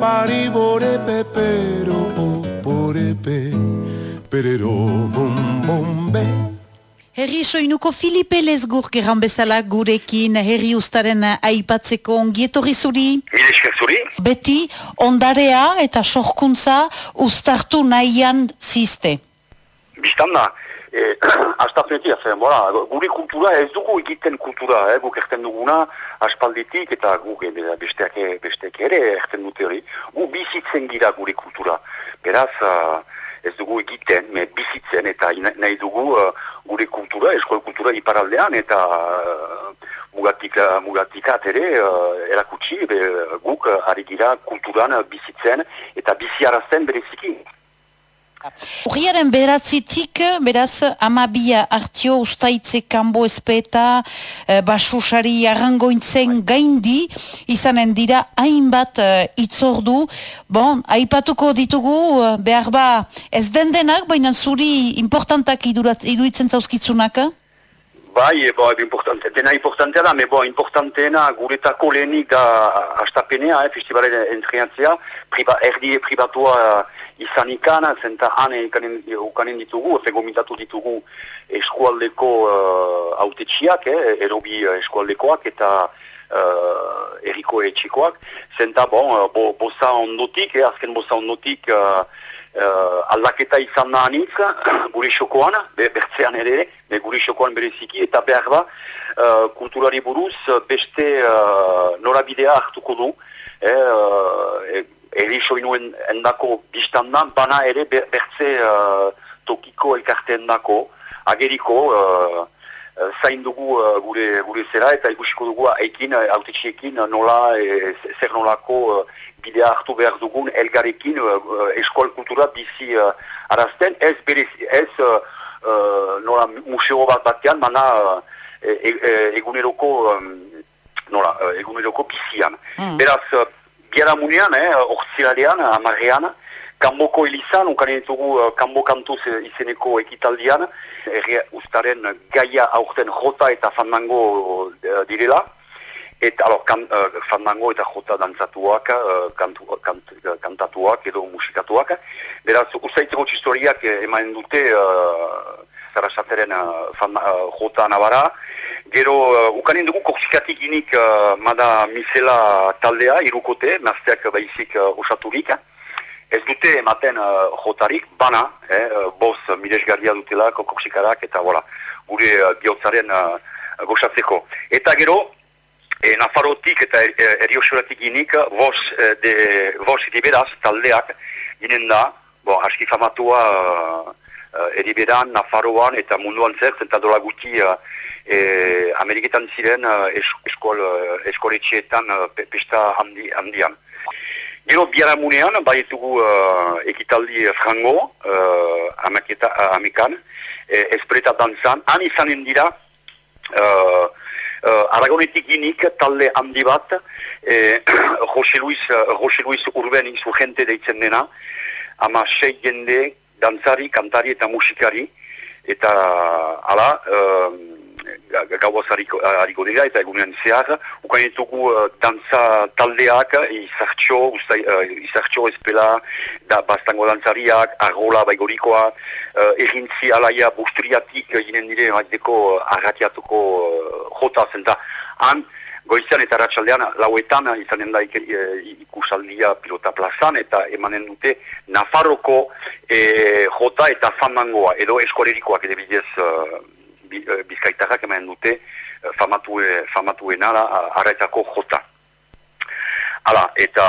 pari bore pepero bore pe perero bum bum be Herri soinuko Filipe Lesgur geran bezala gurekin herri ustaren aipatzeko ongietorri zuri. Mire esker zuri. Beti ondarea eta sorkuntza ustartu nahian ziste. Bistan da, e, astapenetik, afen, bora, gure kultura ez dugu egiten kultura, eh, guk erten duguna aspalditik eta guk e, besteak, besteak ere erten dute hori. Gu bizitzen gira gure kultura. Beraz, uh, ez dugu egiten, me bizitzen eta nahi dugu uh, gure kultura, eskol kultura iparaldean eta uh, mugatika, mugatikat ere uh, erakutsi be, guk uh, ari gira kulturan bizitzen eta biziarazten bereziki. Urriaren beratzitik, beraz, amabia hartio ustaitze kanbo espeta, e, basusari arrangointzen gaindi, izanen dira hainbat e, itzordu. Bon, aipatuko ditugu, e, behar ba, ez den denak, baina zuri importantak iduitzen zauzkitzunak? Bai, bo, importante, dena importantea da, me bo, importanteena guretako lehenik da astapenea, eh, festivalera entreatzea, priba, erdi pribatua izan ikan, zenta hane ukanen ditugu, efe gomitatu ditugu eskualdeko uh, autetxiak, eh, erobi eskualdekoak eta uh, eriko etxikoak, zenta bon, uh, bo, bosa ondotik, eh, azken bosa ondotik uh, uh, aldaketa izan da anitz, gure xokoan, bertzean ere, be, gure xokoan bereziki, eta behar ba, uh, kulturari buruz beste uh, norabidea hartuko du, eh, uh, eri soinuen endako biztandan, bana ere bertze uh, tokiko elkarte endako, ageriko, uh, uh, zain dugu uh, gure, gure zera eta ikusiko dugu haikin, autetxiekin, nola, e, zer nolako uh, bidea hartu behar dugun elgarekin uh, eskol kultura bizi uh, arazten, ez berez, ez uh, uh, nola museo bat batean, mana uh, e, e, eguneroko um, nola, eguneroko bizian. Mm. Beraz, Biara munean, eh, ortsilarean, amarrean, Kamboko elizan, unkan ditugu uh, Kambo kantuz izeneko ekitaldian, erri ustaren gaia aurten jota eta fandango uh, direla. Eta, alo, kan, uh, fandango eta jota dantzatuak, uh, kantu, kant, kantatuak edo musikatuak. Beraz, ustaitzeko txistoriak emanen dute uh, Sarasateren uh, uh, jota nabara. Gero, uh, ukanen dugu korsikatik inik uh, mada misela taldea, irukote, mazteak baizik uh, osaturik. Ez dute ematen uh, jotarik, bana, eh, uh, boz miresgarria dutela korsikarak eta voilà, gure uh, bihotzaren uh, goxatzeko. Eta gero, e, Nafarotik eta e, eriosuratik inik, vos, de, vos beraz taldeak ginen da, bon, aski famatua... Uh, uh, eriberan, Nafarroan eta munduan zer, zenta dola guti uh, e, Ameriketan ziren uh, eskol, uh, eskoletxeetan uh, pesta handi, handian. Gero biaramunean, baietugu uh, ekitaldi frango, uh, amaketa, uh, amekan, e, espreta danzan, han izanen dira, uh, uh, Aragonetik inik talde handi bat, eh, Jose Luis, Jose Luis Urben izu jente deitzen dena, ama sei jende dantzari, kantari eta musikari, eta ala, um, gauaz hariko dira eta egunean zehar, ukan ditugu uh, dantza taldeak, izartxo, usta, uh, izartxo ezpela, da, bastango dantzariak, argola baigorikoa, uh, erintzi alaia bustriatik ginen dire, maiteko uh, arratiatuko uh, jota zen. Han, goizean eta ratxaldean lauetan izanen da e, ikusaldia pilota plazan eta emanen dute Nafarroko e, jota eta famangoa edo eskorerikoak edo bidez uh, bizkaitarrak emanen dute famatue, famatuena arretako jota. Hala, eta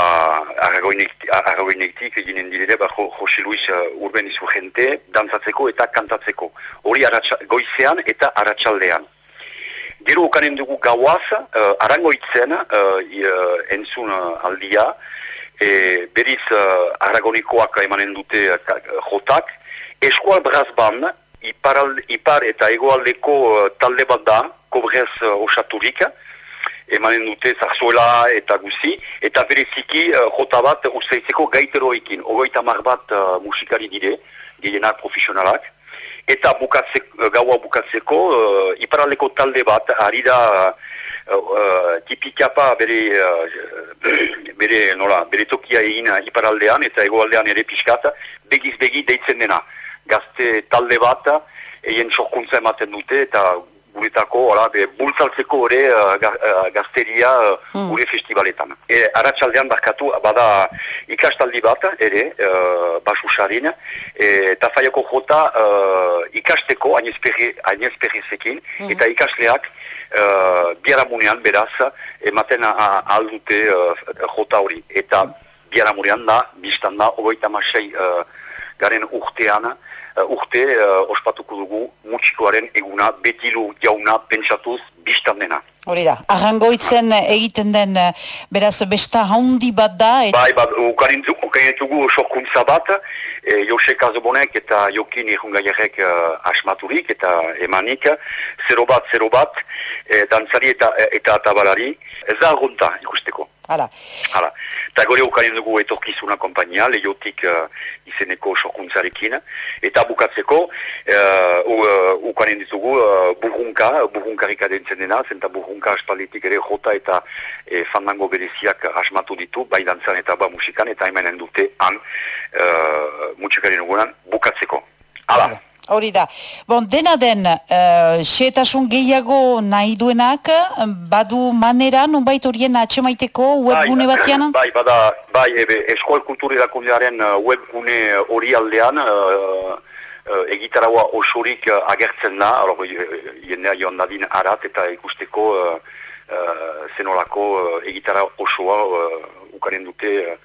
arragoinetik eginen direle, ba, Jose Luis uh, Urben izu jente, dantzatzeko eta kantatzeko. Hori goizean eta arratsaldean. Gero okanen dugu gauaz, uh, arangoitzen uh, entzun uh, aldia, e, beriz uh, aragonikoak emanen dute uh, jotak, eskual brazban, ipar, ipar eta egoaldeko uh, talde bat da, kobrez uh, osaturik, emanen dute zarzuela eta guzi, eta bereziki uh, jota bat usteitzeko gaiteroekin, ogoita mar bat uh, musikari dire, gehienak profesionalak, eta bukatzeko, gaua bukatzeko uh, iparaleko talde bat ari da uh, tipikapa bere, uh, bere, nola, bere tokia egin iparaldean eta egoaldean ere pixkat, begiz begi deitzen dena. Gazte talde bat, egin sorkuntza ematen dute eta guretako, ora, be, bultzaltzeko ere uh, gazteria uh, gure festivaletan. E, Arratxaldean barkatu, bada ikastaldi bat, ere, uh, basusarin, eta faiako jota uh, ikasteko, ainezperri mm. eta ikasleak uh, biaramunean beraz, ematen aldute uh, jota hori. Eta biaramunean da, biztan da, ogoita masai uh, garen urtean, urte uh, ospatuko dugu mutxikoaren eguna betilu jauna pentsatuz biztan dena. Hori da, arrangoitzen egiten den beraz besta haundi bat da? Et... Bai, ukarin dugu sorkuntza bat, e, Jose Kazobonek eta Jokin Irungaierrek uh, asmaturik eta emanik, zero bat, zero bat, e, dantzari eta, eta tabalari, ez da argunta ikusteko. Hala. Hala. Eta gore ukarin dugu etorkizuna kompainia, lehiotik uh, izeneko sokuntzarekin. Eta bukatzeko, uh, uh, ukarin ditugu uh, burrunka, burrunkarik adentzen dena, zenta burrunka aspalditik ere jota eta e, fandango bereziak asmatu ditu, bai dantzan eta ba musikan, eta hemen dute han uh, musikaren bukatzeko. Hala. Hori da. Bon, dena den, uh, xeetasun gehiago nahi duenak, badu manera, nunbait horien atxemaiteko webgune bai, batean? Bai, bada, bai, ebe, eskual kulturi dakundearen uh, webgune hori aldean, uh, uh, egitaraua osorik uh, agertzen da, alor, jendea joan dadin arat eta ikusteko uh, uh, zenolako uh, egitara osoa uh, ukaren dute uh,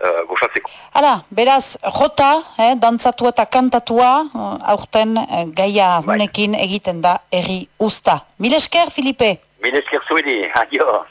uh, gozatzeko. Hala, beraz, jota, eh, dantzatu eta kantatua, uh, aurten uh, gaia bai. hunekin egiten da erri usta. Milesker, Filipe? Milesker zuedi, adio.